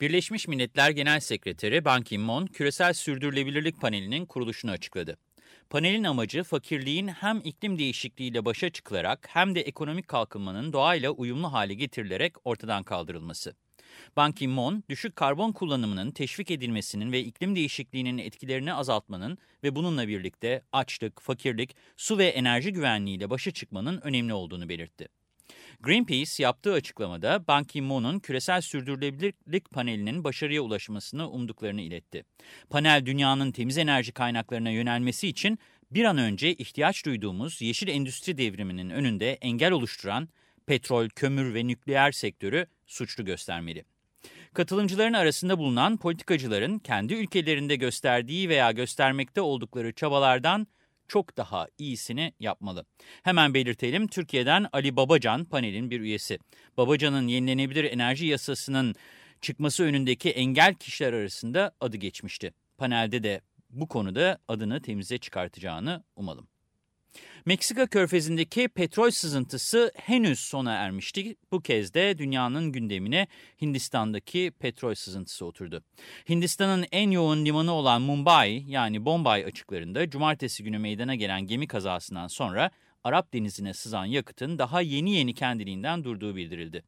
Birleşmiş Milletler Genel Sekreteri Ban Ki-moon, Küresel Sürdürülebilirlik Paneli'nin kuruluşunu açıkladı. Panelin amacı fakirliğin hem iklim değişikliğiyle başa çıkılarak hem de ekonomik kalkınmanın doğayla uyumlu hale getirilerek ortadan kaldırılması. Ban Ki-moon, düşük karbon kullanımının teşvik edilmesinin ve iklim değişikliğinin etkilerini azaltmanın ve bununla birlikte açlık, fakirlik, su ve enerji güvenliğiyle başa çıkmanın önemli olduğunu belirtti. Greenpeace yaptığı açıklamada Ban Ki-moon'un küresel sürdürülebilirlik panelinin başarıya ulaşmasını umduklarını iletti. Panel dünyanın temiz enerji kaynaklarına yönelmesi için bir an önce ihtiyaç duyduğumuz yeşil endüstri devriminin önünde engel oluşturan petrol, kömür ve nükleer sektörü suçlu göstermeli. Katılımcıların arasında bulunan politikacıların kendi ülkelerinde gösterdiği veya göstermekte oldukları çabalardan çok daha iyisini yapmalı. Hemen belirtelim Türkiye'den Ali Babacan panelin bir üyesi. Babacan'ın yenilenebilir enerji yasasının çıkması önündeki engel kişiler arasında adı geçmişti. Panelde de bu konuda adını temize çıkartacağını umalım. Meksika körfezindeki petrol sızıntısı henüz sona ermişti. Bu kez de dünyanın gündemine Hindistan'daki petrol sızıntısı oturdu. Hindistan'ın en yoğun limanı olan Mumbai yani Bombay açıklarında cumartesi günü meydana gelen gemi kazasından sonra Arap denizine sızan yakıtın daha yeni yeni kendiliğinden durduğu bildirildi.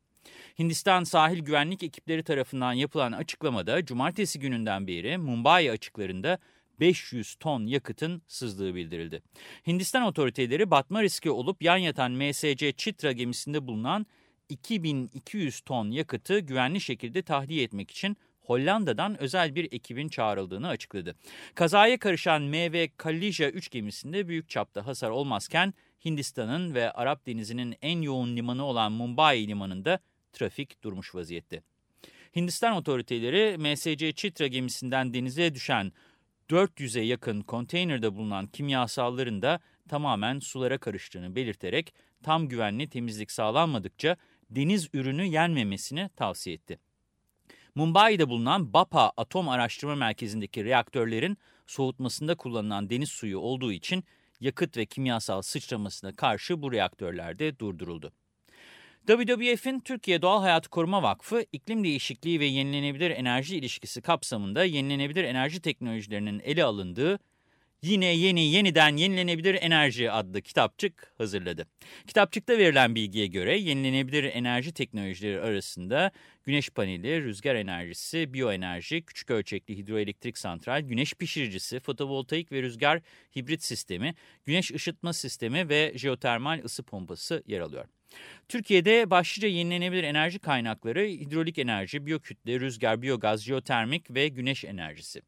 Hindistan sahil güvenlik ekipleri tarafından yapılan açıklamada cumartesi gününden beri Mumbai açıklarında 500 ton yakıtın sızdığı bildirildi. Hindistan otoriteleri batma riski olup yan yatan MSC Chitra gemisinde bulunan 2200 ton yakıtı güvenli şekilde tahliye etmek için Hollanda'dan özel bir ekibin çağrıldığını açıkladı. Kazaya karışan MV Kalija 3 gemisinde büyük çapta hasar olmazken Hindistan'ın ve Arap Denizi'nin en yoğun limanı olan Mumbai limanında trafik durmuş vaziyette. Hindistan otoriteleri MSC Chitra gemisinden denize düşen 400'e yakın konteynerde bulunan kimyasalların da tamamen sulara karıştığını belirterek tam güvenli temizlik sağlanmadıkça deniz ürünü yenmemesini tavsiye etti. Mumbai'de bulunan BAPA Atom Araştırma Merkezi'ndeki reaktörlerin soğutmasında kullanılan deniz suyu olduğu için yakıt ve kimyasal sıçramasına karşı bu reaktörlerde durduruldu. WWF'in Türkiye Doğal Hayat Koruma Vakfı, iklim değişikliği ve yenilenebilir enerji ilişkisi kapsamında yenilenebilir enerji teknolojilerinin ele alındığı Yine Yeni Yeniden Yenilenebilir Enerji adlı kitapçık hazırladı. Kitapçıkta verilen bilgiye göre yenilenebilir enerji teknolojileri arasında güneş paneli, rüzgar enerjisi, biyoenerji, küçük ölçekli hidroelektrik santral, güneş pişiricisi, fotovoltaik ve rüzgar hibrit sistemi, güneş ışıtma sistemi ve jeotermal ısı pompası yer alıyor. Türkiye'de başlıca yenilenebilir enerji kaynakları hidrolik enerji, biyokütle, rüzgar, biyogaz, jeotermik ve güneş enerjisi.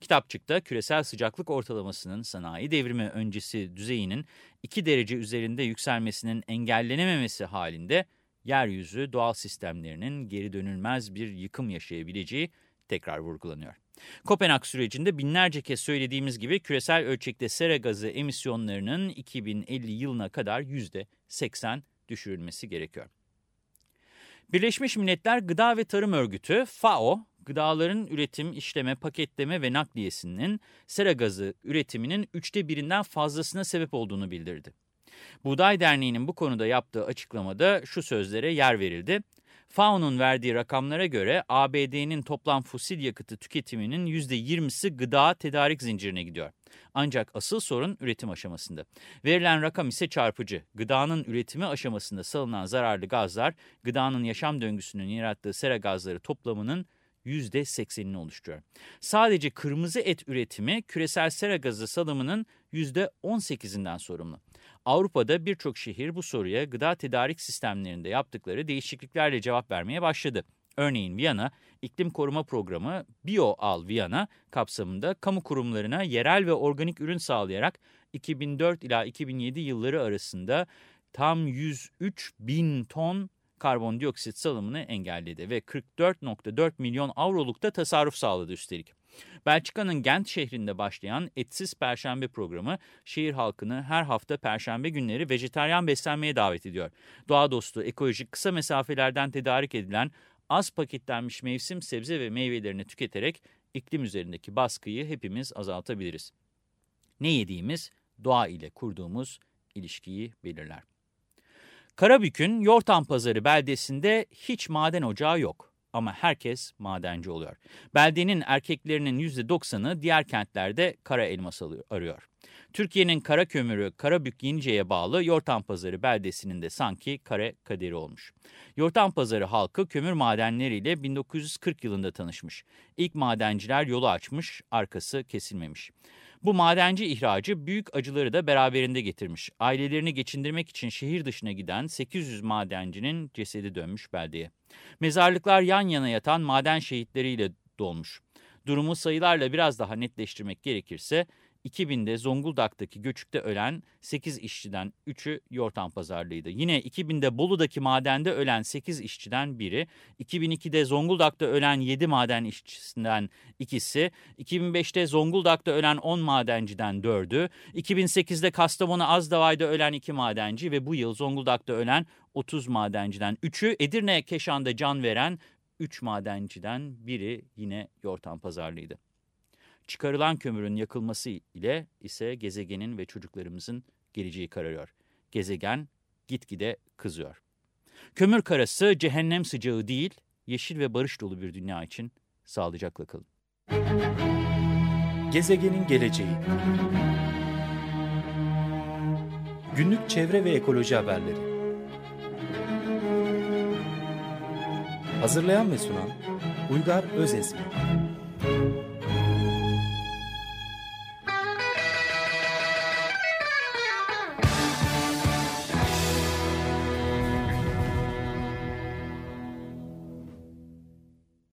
Kitapçıkta küresel sıcaklık ortalamasının sanayi devrimi öncesi düzeyinin 2 derece üzerinde yükselmesinin engellenememesi halinde yeryüzü doğal sistemlerinin geri dönülmez bir yıkım yaşayabileceği tekrar vurgulanıyor. Kopenhag sürecinde binlerce kez söylediğimiz gibi küresel ölçekte sera gazı emisyonlarının 2050 yılına kadar %80 düşürülmesi gerekiyor. Birleşmiş Milletler Gıda ve Tarım Örgütü FAO, gıdaların üretim, işleme, paketleme ve nakliyesinin sera gazı üretiminin üçte birinden fazlasına sebep olduğunu bildirdi. Buğday Derneği'nin bu konuda yaptığı açıklamada şu sözlere yer verildi. FAO'nun verdiği rakamlara göre ABD'nin toplam fosil yakıtı tüketiminin %20'si gıda tedarik zincirine gidiyor. Ancak asıl sorun üretim aşamasında. Verilen rakam ise çarpıcı. Gıdanın üretimi aşamasında salınan zararlı gazlar, gıdanın yaşam döngüsünün yarattığı sera gazları toplamının %80'ini oluşturuyor. Sadece kırmızı et üretimi küresel sera gazı salımının %18'inden sorumlu. Avrupa'da birçok şehir bu soruya gıda tedarik sistemlerinde yaptıkları değişikliklerle cevap vermeye başladı. Örneğin Viyana, iklim koruma programı BioAl Viyana kapsamında kamu kurumlarına yerel ve organik ürün sağlayarak 2004 ila 2007 yılları arasında tam 103 bin ton karbondioksit salımını engelledi ve 44.4 milyon avroluk da tasarruf sağladı üstelik. Belçika'nın Gent şehrinde başlayan Etsiz Perşembe programı şehir halkını her hafta perşembe günleri vejetaryen beslenmeye davet ediyor. Doğa dostu, ekolojik, kısa mesafelerden tedarik edilen az paketlenmiş mevsim sebze ve meyvelerini tüketerek iklim üzerindeki baskıyı hepimiz azaltabiliriz. Ne yediğimiz doğa ile kurduğumuz ilişkiyi belirler. Karabük'ün Yortan Pazarı beldesinde hiç maden ocağı yok ama herkes madenci oluyor. Beldenin erkeklerinin %90'ı diğer kentlerde kara elmas arıyor. Türkiye'nin kara kömürü Karabük Yenice'ye bağlı Yortan Pazarı beldesinin de sanki kare kaderi olmuş. Yortan Pazarı halkı kömür madenleriyle 1940 yılında tanışmış. İlk madenciler yolu açmış, arkası kesilmemiş. Bu madenci ihracı büyük acıları da beraberinde getirmiş. Ailelerini geçindirmek için şehir dışına giden 800 madencinin cesedi dönmüş beldeye. Mezarlıklar yan yana yatan maden şehitleriyle dolmuş. Durumu sayılarla biraz daha netleştirmek gerekirse 2000'de Zonguldak'taki göçükte ölen 8 işçiden 3'ü Yortan Pazarlıydı. Yine 2000'de Bolu'daki madende ölen 8 işçiden biri, 2002'de Zonguldak'ta ölen 7 maden işçisinden ikisi, 2005'te Zonguldak'ta ölen 10 madenciden 4'ü, 2008'de Kastamonu Azdavay'da ölen 2 madenci ve bu yıl Zonguldak'ta ölen 30 madenciden 3'ü, Edirne Keşan'da can veren 3 madenciden biri yine Yortan Pazarlıydı. Çıkarılan kömürün yakılması ile ise gezegenin ve çocuklarımızın geleceği kararıyor. Gezegen gitgide kızıyor. Kömür karası cehennem sıcağı değil, yeşil ve barış dolu bir dünya için sağlıcakla kalın. Gezegenin geleceği Günlük çevre ve ekoloji haberleri Hazırlayan ve sunan Uygar Özesmi